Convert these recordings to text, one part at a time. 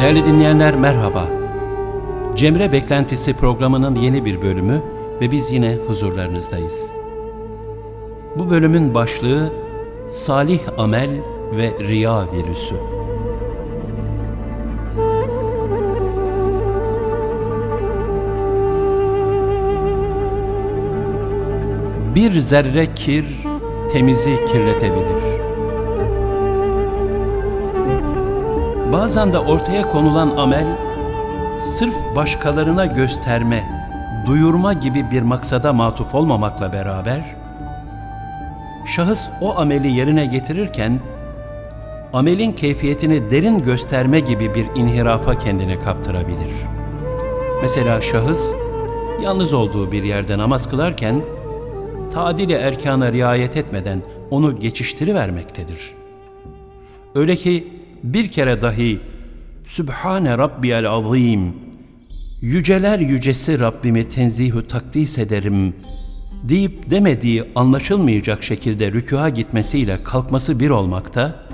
Değerli dinleyenler merhaba. Cemre Beklentisi programının yeni bir bölümü ve biz yine huzurlarınızdayız. Bu bölümün başlığı Salih Amel ve Riya Virüsü. Bir zerre kir temizi kirletebilir. Bazen de ortaya konulan amel, sırf başkalarına gösterme, duyurma gibi bir maksada matuf olmamakla beraber, şahıs o ameli yerine getirirken, amelin keyfiyetini derin gösterme gibi bir inhirafa kendini kaptırabilir. Mesela şahıs, yalnız olduğu bir yerde namaz kılarken, tadili erkana riayet etmeden onu geçiştirivermektedir. Öyle ki bir kere dahi Sübhane Rabbiyel Azim Yüceler yücesi Rabbimi tenzihü takdis ederim deyip demediği anlaşılmayacak şekilde rükûa gitmesiyle kalkması bir olmakta,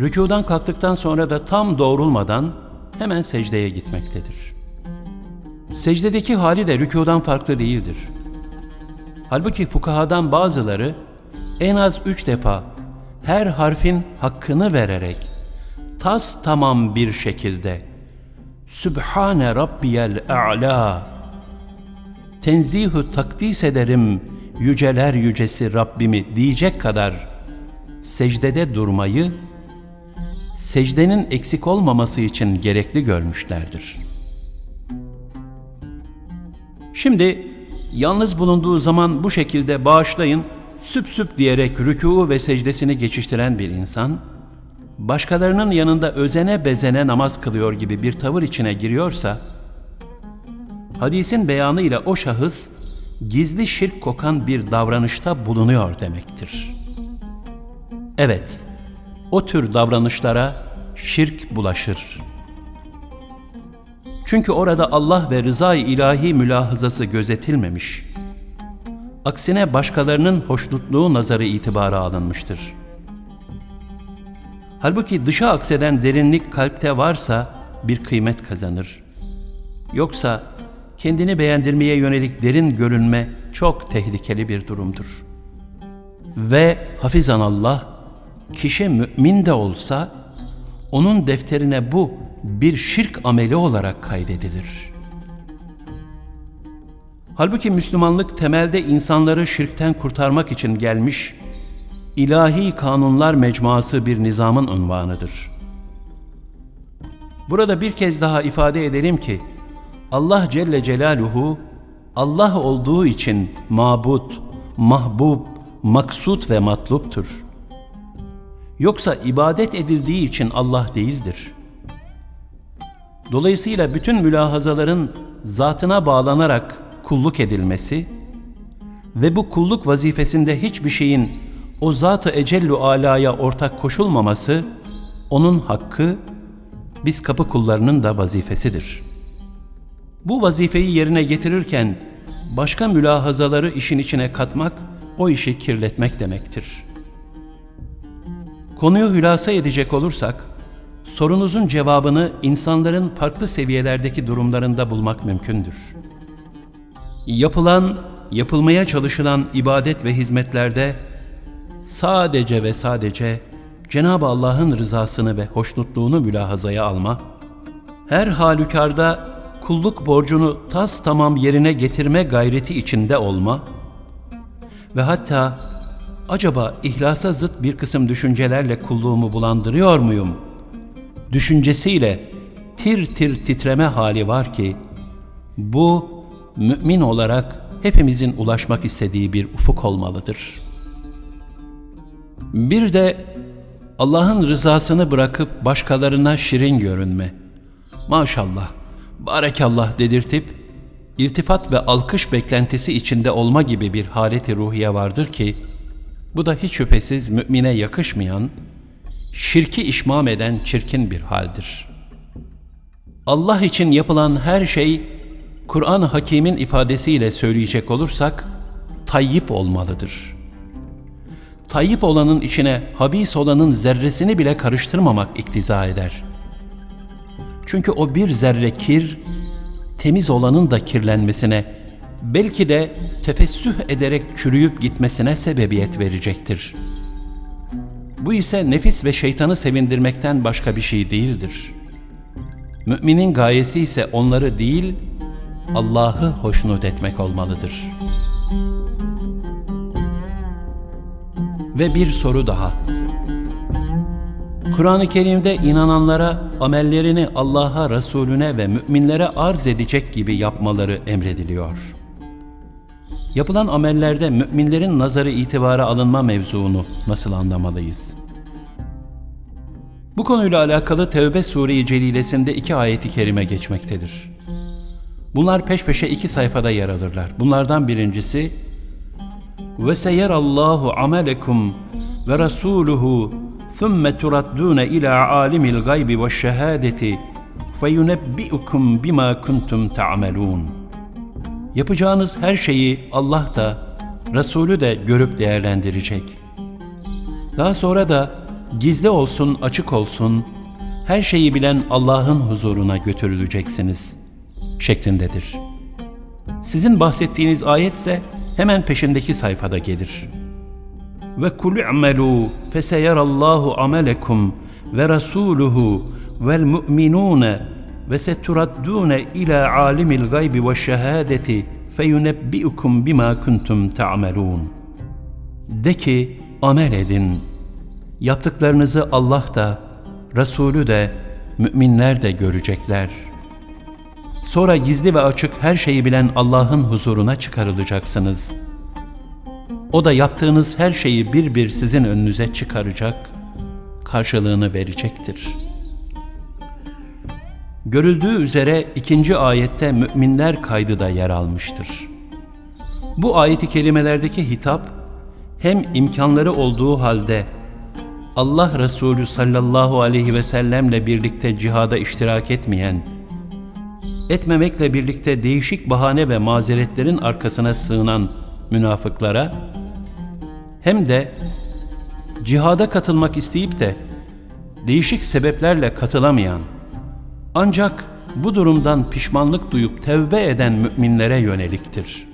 rükudan kalktıktan sonra da tam doğrulmadan hemen secdeye gitmektedir. Secdedeki hali de rükudan farklı değildir. Halbuki fukahadan bazıları en az üç defa her harfin hakkını vererek tas tamam bir şekilde Sübhane Rabbiyel A'la Tenzihü takdis ederim yüceler yücesi Rabbimi diyecek kadar secdede durmayı secdenin eksik olmaması için gerekli görmüşlerdir. Şimdi yalnız bulunduğu zaman bu şekilde bağışlayın süp süp diyerek rükû ve secdesini geçiştiren bir insan, başkalarının yanında özene bezene namaz kılıyor gibi bir tavır içine giriyorsa, hadisin beyanıyla o şahıs, gizli şirk kokan bir davranışta bulunuyor demektir. Evet, o tür davranışlara şirk bulaşır. Çünkü orada Allah ve rızayı ilahi mülahazası gözetilmemiş.'' Aksine başkalarının hoşnutluğu nazarı itibara alınmıştır. Halbuki dışa akseden derinlik kalpte varsa bir kıymet kazanır. Yoksa kendini beğendirmeye yönelik derin görünme çok tehlikeli bir durumdur. Ve hafizan Allah, kişi mümin de olsa onun defterine bu bir şirk ameli olarak kaydedilir.'' Halbuki Müslümanlık temelde insanları şirkten kurtarmak için gelmiş, ilahi kanunlar mecmuası bir nizamın unvanıdır. Burada bir kez daha ifade edelim ki, Allah Celle Celaluhu, Allah olduğu için mabut, mahbub, maksut ve matluptur. Yoksa ibadet edildiği için Allah değildir. Dolayısıyla bütün mülahazaların zatına bağlanarak kulluk edilmesi ve bu kulluk vazifesinde hiçbir şeyin o Zat-ı Ecellu Ala'ya ortak koşulmaması onun hakkı, biz kapı kullarının da vazifesidir. Bu vazifeyi yerine getirirken başka mülahazaları işin içine katmak, o işi kirletmek demektir. Konuyu hülasa edecek olursak, sorunuzun cevabını insanların farklı seviyelerdeki durumlarında bulmak mümkündür. Yapılan, yapılmaya çalışılan ibadet ve hizmetlerde sadece ve sadece Cenab-ı Allah'ın rızasını ve hoşnutluğunu mülahazaya alma, her halükarda kulluk borcunu tas tamam yerine getirme gayreti içinde olma ve hatta acaba ihlasa zıt bir kısım düşüncelerle kulluğumu bulandırıyor muyum? Düşüncesiyle tir tir titreme hali var ki bu mümin olarak hepimizin ulaşmak istediği bir ufuk olmalıdır. Bir de Allah'ın rızasını bırakıp başkalarına şirin görünme. Maşallah, barekallah dedirtip, iltifat ve alkış beklentisi içinde olma gibi bir haleti ruhiye vardır ki, bu da hiç şüphesiz mümine yakışmayan, şirki işmam eden çirkin bir haldir. Allah için yapılan her şey Kur'an-ı Hakim'in ifadesiyle söyleyecek olursak, tayyip olmalıdır. Tayyip olanın içine habis olanın zerresini bile karıştırmamak iktiza eder. Çünkü o bir zerre kir, temiz olanın da kirlenmesine, belki de tefessüh ederek çürüyüp gitmesine sebebiyet verecektir. Bu ise nefis ve şeytanı sevindirmekten başka bir şey değildir. Müminin gayesi ise onları değil, Allah'ı hoşnut etmek olmalıdır. Ve bir soru daha. Kur'an-ı Kerim'de inananlara amellerini Allah'a, Resulüne ve müminlere arz edecek gibi yapmaları emrediliyor. Yapılan amellerde müminlerin nazarı itibara alınma mevzuunu nasıl anlamalıyız? Bu konuyla alakalı Tevbe Sure-i Celilesinde iki ayeti kerime geçmektedir. Bunlar peş peşe iki sayfada yer alırlar. Bunlardan birincisi ve seyerallahu amelekum ve rasuluhu thumme turaddune ila alimil gaybi ve şehadeti feyunebbi'ukum bima kuntum ta'melun. Yapacağınız her şeyi Allah da, Resulü de görüp değerlendirecek. Daha sonra da gizli olsun, açık olsun, her şeyi bilen Allah'ın huzuruna götürüleceksiniz.'' Şeklindedir. Sizin bahsettiğiniz ayetse hemen peşindeki sayfada gelir. Ve kul i'melu feseyerallahu amelekum ve rasuluhu vel mu'minune ve seturaddune ila alimil gaybi ve şehadeti feyunebbiukum bima kuntum ta'melun. De ki amel edin. Yaptıklarınızı Allah da, Resulü de, müminler de görecekler. Sonra gizli ve açık her şeyi bilen Allah'ın huzuruna çıkarılacaksınız. O da yaptığınız her şeyi bir bir sizin önünüze çıkaracak, karşılığını verecektir. Görüldüğü üzere ikinci ayette müminler kaydı da yer almıştır. Bu ayeti kelimelerdeki hitap, hem imkanları olduğu halde Allah Resulü sallallahu aleyhi ve sellemle birlikte cihada iştirak etmeyen, etmemekle birlikte değişik bahane ve mazeretlerin arkasına sığınan münafıklara, hem de cihada katılmak isteyip de değişik sebeplerle katılamayan, ancak bu durumdan pişmanlık duyup tevbe eden müminlere yöneliktir.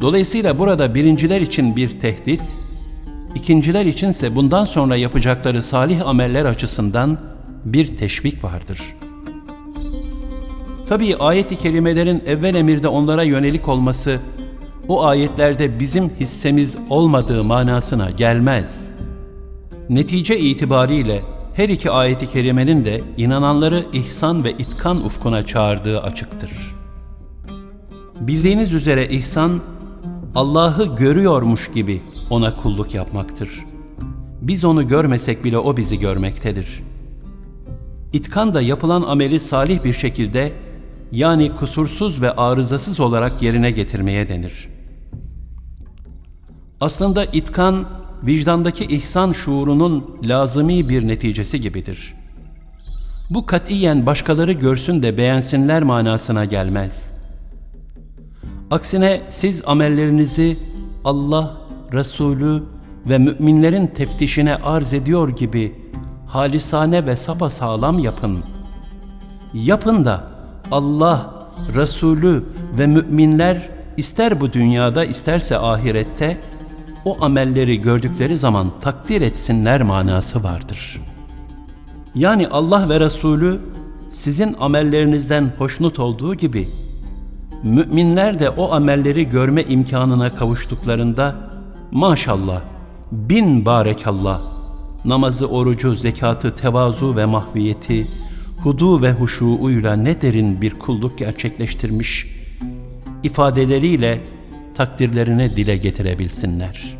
Dolayısıyla burada birinciler için bir tehdit, ikinciler içinse bundan sonra yapacakları salih ameller açısından bir teşvik vardır. Tabii ayet-i kerimelerin evvel emirde onlara yönelik olması, o ayetlerde bizim hissemiz olmadığı manasına gelmez. Netice itibariyle her iki ayeti kerimenin de inananları ihsan ve itkan ufkuna çağırdığı açıktır. Bildiğiniz üzere ihsan, Allah'ı görüyormuş gibi ona kulluk yapmaktır. Biz onu görmesek bile o bizi görmektedir. İtkan da yapılan ameli salih bir şekilde yani kusursuz ve arızasız olarak yerine getirmeye denir. Aslında itkan, vicdandaki ihsan şuurunun lazımi bir neticesi gibidir. Bu katiyen başkaları görsün de beğensinler manasına gelmez. Aksine siz amellerinizi Allah, Resulü ve müminlerin teftişine arz ediyor gibi halisane ve sapasağlam yapın. Yapın da Allah, Resulü ve müminler ister bu dünyada isterse ahirette o amelleri gördükleri zaman takdir etsinler manası vardır. Yani Allah ve Resulü sizin amellerinizden hoşnut olduğu gibi müminler de o amelleri görme imkanına kavuştuklarında maşallah, bin barekallah, namazı, orucu, zekatı, tevazu ve mahviyeti, hudu ve huşuuyla ne derin bir kulluk gerçekleştirmiş, ifadeleriyle takdirlerini dile getirebilsinler.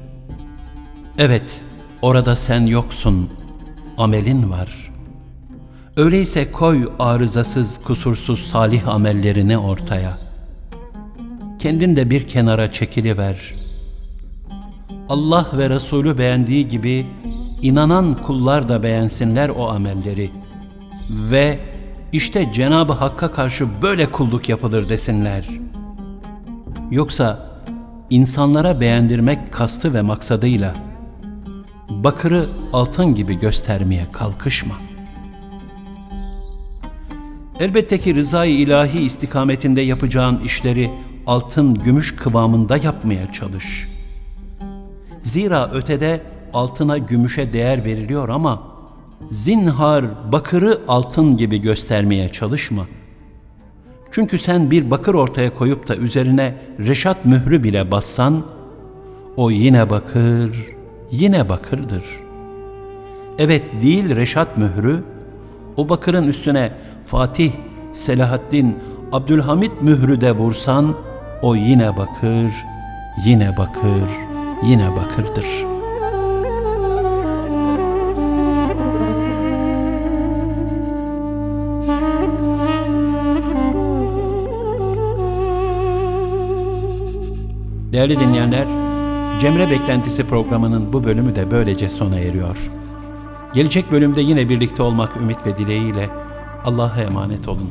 Evet, orada sen yoksun, amelin var. Öyleyse koy arızasız, kusursuz salih amellerini ortaya. Kendin de bir kenara çekiliver. Allah ve Resulü beğendiği gibi inanan kullar da beğensinler o amelleri. Ve işte Cenab-ı Hakk'a karşı böyle kulluk yapılır desinler. Yoksa insanlara beğendirmek kastı ve maksadıyla bakırı altın gibi göstermeye kalkışma. Elbette ki rızayı ilahi istikametinde yapacağın işleri altın gümüş kıvamında yapmaya çalış. Zira ötede altına gümüşe değer veriliyor ama zinhar bakırı altın gibi göstermeye çalışma. Çünkü sen bir bakır ortaya koyup da üzerine reşat mührü bile bassan, o yine bakır, yine bakırdır. Evet değil reşat mührü, o bakırın üstüne Fatih, Selahaddin, Abdülhamit mührü de vursan, o yine bakır, yine bakır, yine bakırdır.'' Değerli dinleyenler, Cemre Beklentisi programının bu bölümü de böylece sona eriyor. Gelecek bölümde yine birlikte olmak ümit ve dileğiyle Allah'a emanet olun.